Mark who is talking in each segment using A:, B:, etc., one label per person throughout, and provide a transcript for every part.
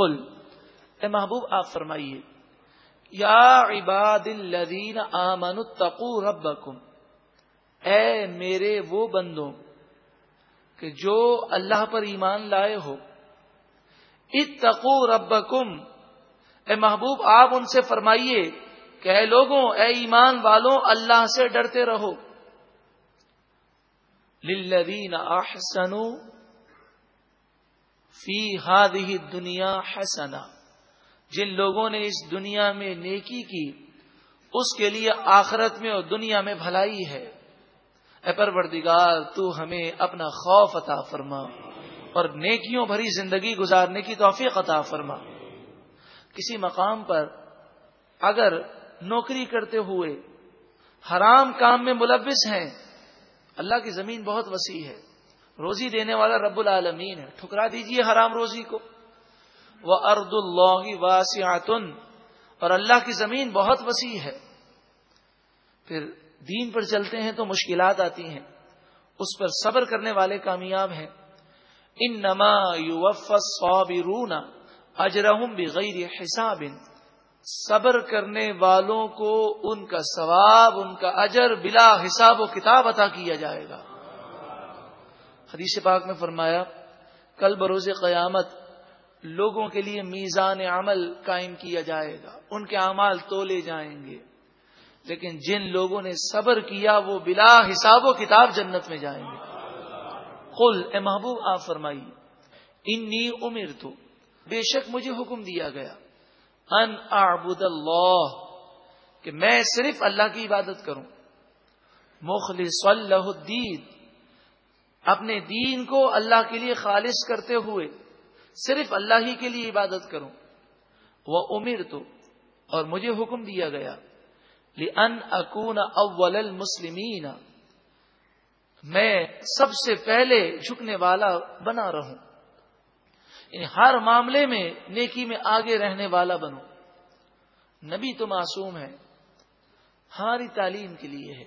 A: قل، اے محبوب، آپ فرمائیے، یا عباد الذین آمنوا اتقوا ربکم، اے میرے وہ بندوں، کہ جو اللہ پر ایمان لائے ہو، اتقوا ربکم، اے محبوب، آپ ان سے فرمائیے کہ اے لوگوں، اے ایمان والوں، اللہ سے ڈرتے رہو۔ للذین احسنوا فی ہادی دنیا حسنا۔ جن لوگوں نے اس دنیا میں نیکی کی، اس کے لیے آخرت میں اور دنیا میں بھلائی ہے۔ اے پروردگار، تو ہمیں اپنا خوف عطا فرما اور نیکیوں بھری زندگی گزارنے کی توفیق عطا فرما۔ کسی مقام پر اگر نوکری کرتے ہوئے حرام کام میں ملوث ہیں، اللہ کی زمین بہت وسیع ہے۔ روزی دینے والا رب العالمین ہے۔ ٹھکرا دیجیے حرام روزی کو۔ وہ ارد اللہ واسعتن اور اللہ کی زمین بہت وسیع ہے۔ پھر دین پر چلتے ہیں تو مشکلات آتی ہیں۔ اس پر صبر کرنے والے کامیاب ہیں۔ ان نما یو صابرون اجرہم بغیر حساب۔ صبر کرنے والوں کو ان کا ثواب، ان کا اجر بلا حساب و کتاب عطا کیا جائے گا۔ حدیث پاک میں فرمایا، کل بروز قیامت لوگوں کے لیے میزان عمل قائم کیا جائے گا، ان کے اعمال تولے جائیں گے۔ لیکن جن لوگوں نے صبر کیا، وہ بلا حساب و کتاب جنت میں جائیں گے۔ قل، اے محبوب، آپ فرمائی انی امر تو بے شک مجھے حکم دیا گیا، ان اعبد اللہ، کہ میں صرف اللہ کی عبادت کروں۔ مخلص اللہ الدین۔ اپنے دین کو اللہ کے لیے خالص کرتے ہوئے صرف اللہ ہی کے لیے عبادت کروں۔ وہ امیر تو، اور مجھے حکم دیا گیا ان اکون اول المسلمین میں سب سے پہلے جھکنے والا بنا رہوں۔ یعنی ہر معاملے میں نیکی میں آگے رہنے والا بنوں۔ نبی تو معصوم ہے ہماری تعلیم کے لیے ہے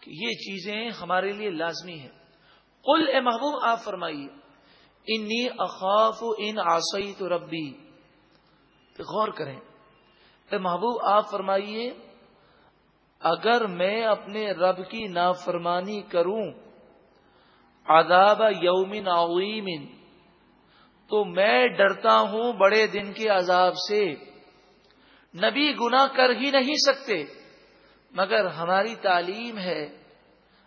A: کہ یہ چیزیں ہمارے لیے لازمی ہیں۔ قل اے محبوب، آپ فرمائیے، انی اخاف ان آسئی تو ربی۔ غور کریں۔ اے محبوب، آپ فرمائیے، اگر میں اپنے رب کی نافرمانی کروں عذاب یومن عویمن تو میں ڈرتا ہوں بڑے دن کے عذاب سے۔ نبی گنا کر ہی نہیں سکتے، مگر ہماری تعلیم ہے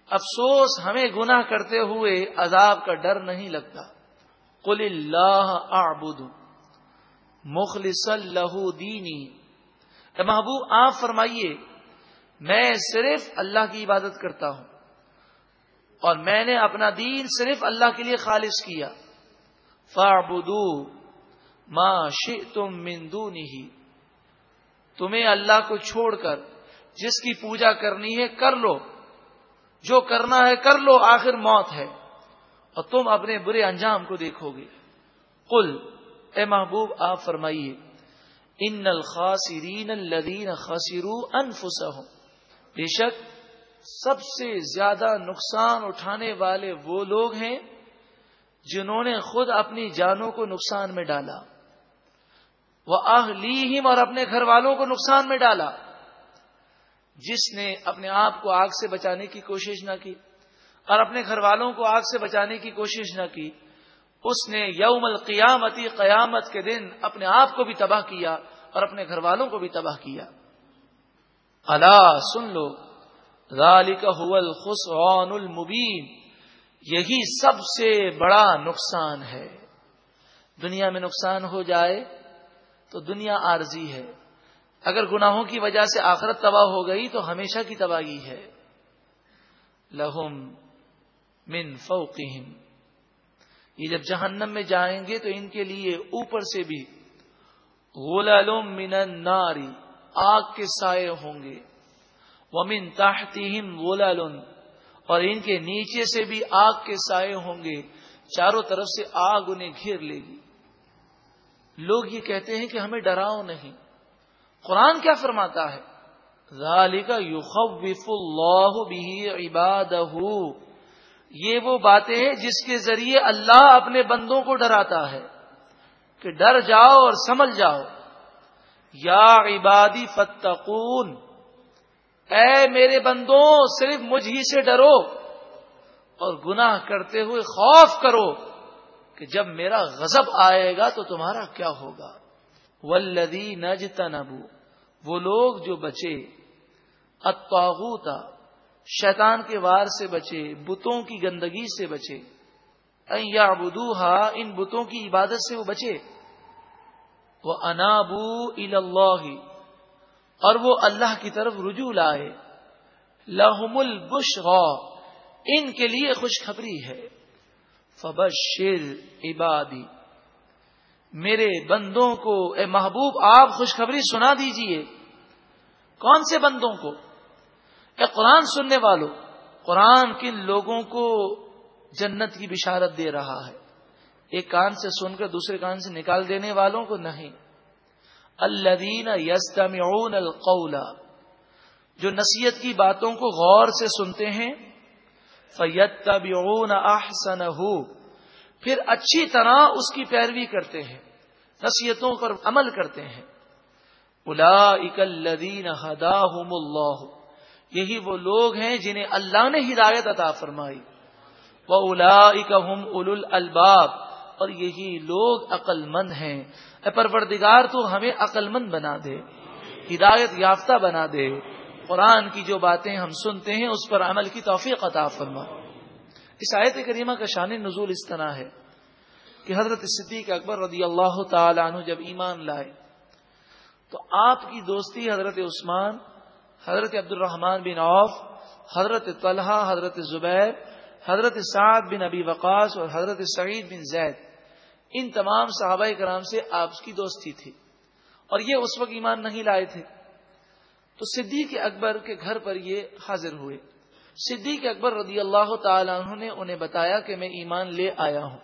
A: افسوس ہمیں گناہ کرتے ہوئے عذاب کا ڈر نہیں لگتا۔ قل اللہ اعبد مخلص اللہ دینی اے محبوب، آپ فرمائیے، میں صرف اللہ کی عبادت کرتا ہوں اور میں نے اپنا دین صرف اللہ کے لیے خالص کیا۔ فاعبدو ما شئتم من دونه تمہیں اللہ کو چھوڑ کر جس کی پوجا کرنی ہے کر لو۔ جو کرنا ہے کر لو، آخر موت ہے۔ اور تم اپنے برے انجام کو دیکھو گے۔ کل اے محبوب، آپ فرمائیے، ان الخاصرین الدین خاصرو انفسا بے شک، سب سے زیادہ نقصان اٹھانے والے وہ لوگ ہیں جنہوں نے خود اپنی جانوں کو نقصان میں ڈالا۔ وہ آہ اور اپنے گھر والوں کو نقصان میں ڈالا۔ جس نے اپنے آپ کو آگ سے بچانے کی کوشش نہ کی اور اپنے گھر والوں کو آگ سے بچانے کی کوشش نہ کی، اس نے یوم القیامتی قیامت کے دن اپنے آپ کو بھی تباہ کیا اور اپنے گھر والوں کو بھی تباہ کیا۔ اللہ سن لو، ذالک هو الخسران المبین۔ یہی سب سے بڑا نقصان ہے۔ دنیا میں نقصان ہو جائے تو دنیا عارضی ہے۔ اگر گناہوں کی وجہ سے آخرت تباہ ہو گئی تو ہمیشہ کی تباہی ہے۔ لہم من فوقہم۔ یہ جب جہنم میں جائیں گے تو ان کے لیے اوپر سے بھی۔ غلالم من الناری آگ کے سائے ہوں گے۔ ومن تحتہم غلال اور ان کے نیچے سے بھی آگ کے سائے ہوں گے۔ چاروں طرف سے آگ انہیں گھیر لے گی۔ لوگ یہ کہتے ہیں کہ ہمیں ڈراؤ نہیں۔ قرآن کیا فرماتا ہے؟ ذالک یخوف اللہ بھی عباد یہ وہ باتیں ہیں جس کے ذریعے اللہ اپنے بندوں کو ڈراتا ہے کہ ڈر جاؤ اور سمجھ جاؤ. یا عبادی فتقون، اے میرے بندوں، صرف مجھ ہی سے ڈرو اور گناہ کرتے ہوئے خوف کرو کہ جب میرا غضب آئے گا تو تمہارا کیا ہوگا؟ ولدی نجتا وہ لوگ جو بچے اتاغوتا شیطان کے وار سے بچے، بتوں کی گندگی سے بچے یا ان بتوں کی عبادت سے وہ بچے وہ انابو اللہ اور وہ اللہ کی طرف رجوع لائے، لہم البش ان کے لیے خوشخبری ہے، فبشر عبادی میرے بندوں کو، اے محبوب، آپ خوشخبری سنا دیجیے۔ کون سے بندوں کو؟ اے قرآن سننے والوں قرآن کن لوگوں کو جنت کی بشارت دے رہا ہے؟ ایک کان سے سن کر دوسرے کان سے نکال دینے والوں کو نہیں۔ الدین یستمعون القول، جو نصیحت کی باتوں کو غور سے سنتے ہیں، فیتبعون احسنہ۔ پھر اچھی طرح اس کی پیروی کرتے ہیں، نصیحتوں پر عمل کرتے ہیں۔ الذین ہداہم اللہ، یہی وہ لوگ ہیں جنہیں اللہ نے ہدایت عطا فرمائی۔ وہ الا اکم اول الباب اور یہی لوگ عقل مند ہیں۔ اے پروردگار، تو ہمیں عقل مند بنا دے، ہدایت یافتہ بنا دے۔ قرآن کی جو باتیں ہم سنتے ہیں، اس پر عمل کی توفیق عطا فرما۔ اس آیت کریمہ کا شان نزول اس طرح ہے کہ حضرت صدیق اکبر رضی اللہ تعالی عنہ جب ایمان لائے، تو آپ کی دوستی حضرت عثمان، حضرت عبد الرحمان بن عوف، حضرت طلحہ، حضرت زبیر، حضرت سعد بن ابی وقاص اور حضرت سعید بن زید، ان تمام صحابہ کرام سے آپ کی دوستی تھی اور یہ اس وقت ایمان نہیں لائے تھے۔ تو صدیق اکبر کے گھر پر یہ حاضر ہوئے۔ صدیق اکبر رضی اللہ تعالی عنہ نے انہیں بتایا کہ میں ایمان لے آیا ہوں۔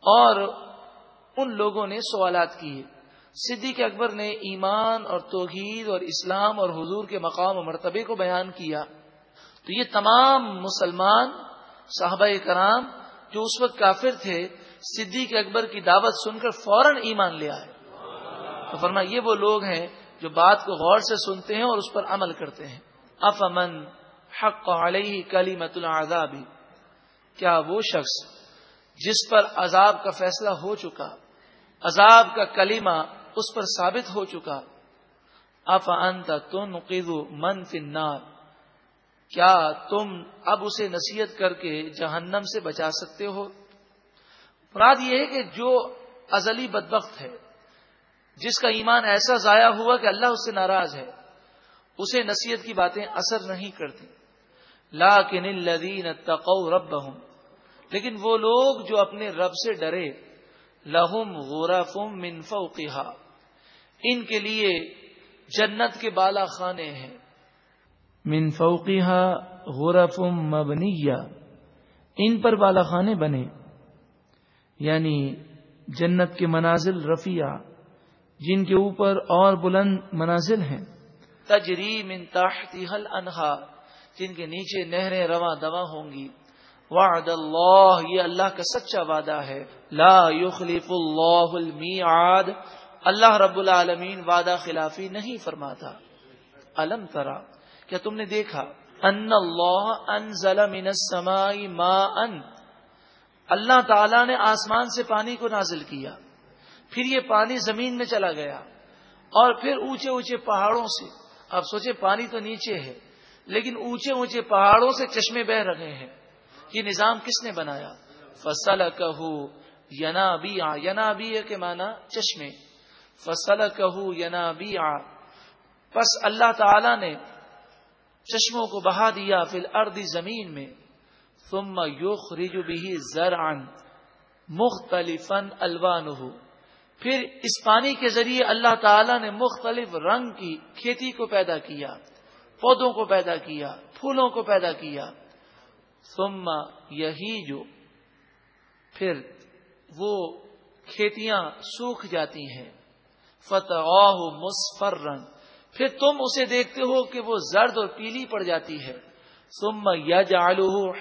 A: اور ان لوگوں نے سوالات کیے۔ صدیق اکبر نے ایمان اور توحید اور اسلام اور حضور کے مقام و مرتبے کو بیان کیا۔ تو یہ تمام مسلمان صحابہ کرام جو اس وقت کافر تھے، صدیق اکبر کی دعوت سن کر فوراً ایمان لے آئے۔ تو فرما یہ وہ لوگ ہیں جو بات کو غور سے سنتے ہیں اور اس پر عمل کرتے ہیں۔ افامن حق علیہ کلی مت کیا وہ شخص جس پر عذاب کا فیصلہ ہو چکا، عذاب کا کلیمہ اس پر ثابت ہو چکا اف انت تم من فنار کیا تم اب اسے نصیحت کر کے جہنم سے بچا سکتے ہو؟ مراد یہ ہے کہ جو ازلی بدبخت ہے، جس کا ایمان ایسا ضائع ہوا کہ اللہ اس سے ناراض ہے، اسے نصیحت کی باتیں اثر نہیں کرتی۔ لا الذین تقو رب لیکن وہ لوگ جو اپنے رب سے ڈرے لہم غورفم منف ان کے لیے جنت کے بالا خانے ہیں۔ من فوقها غرف مبنیہ۔ ان پر بالا خانے بنے۔ یعنی جنت کے منازل رفیع جن کے اوپر اور بلند منازل ہیں۔ تجری من حل انہا جن کے نیچے نہریں رواں دوا ہوں گی۔ وعد اللہ، یہ اللہ کا سچا وعدہ ہے۔ لا يخلف اللہ المیعاد۔ اللہ رب العالمین وعدہ خلافی نہیں فرماتا۔ الم ترا، کیا تم نے دیکھا؟ ان اللہ انزل من السماء ماء۔ اللہ تعالی نے آسمان سے پانی کو نازل کیا۔ پھر یہ پانی زمین میں چلا گیا۔ اور پھر اونچے اونچے پہاڑوں سے۔ آپ سوچے پانی تو نیچے ہے۔ لیکن اونچے اونچے پہاڑوں سے چشمے بہ رہے ہیں۔ یہ نظام کس نے بنایا؟ فصل کہ ینا بی آ ینا بی کے مانا چشمے۔ فصل کہ ینا بی آ بس اللہ تعالی نے چشموں کو بہا دیا فل اردی زمین میں۔ ثم یخرج به زرعا مختلفا الوانه پھر اس پانی کے ذریعے اللہ تعالی نے مختلف رنگ کی کھیتی کو پیدا کیا۔ پودوں کو پیدا کیا، پھولوں کو پیدا کیا۔ ثم یہی جو پھر وہ کھیتیاں سوکھ جاتی ہیں۔ فتح مصفر رنگ پھر تم اسے دیکھتے ہو کہ وہ زرد اور پیلی پڑ جاتی ہے۔ ثم یجعلہ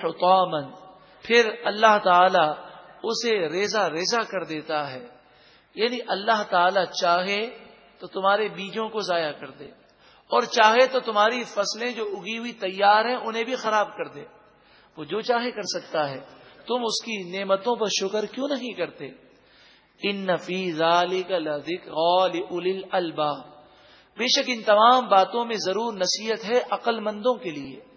A: پھر اللہ تعالی اسے ریزا ریزا کر دیتا ہے۔ یعنی اللہ تعالی چاہے تو تمہارے بیجوں کو ضائع کر دے۔ اور چاہے تو تمہاری فصلیں جو اگی ہوئی تیار ہیں انہیں بھی خراب کر دے۔ وہ جو چاہے کر سکتا ہے۔ تم اس کی نعمتوں پر شکر کیوں نہیں کرتے؟ ان نفیز البا بے شک ان تمام باتوں میں ضرور نصیحت ہے عقل مندوں کے لیے۔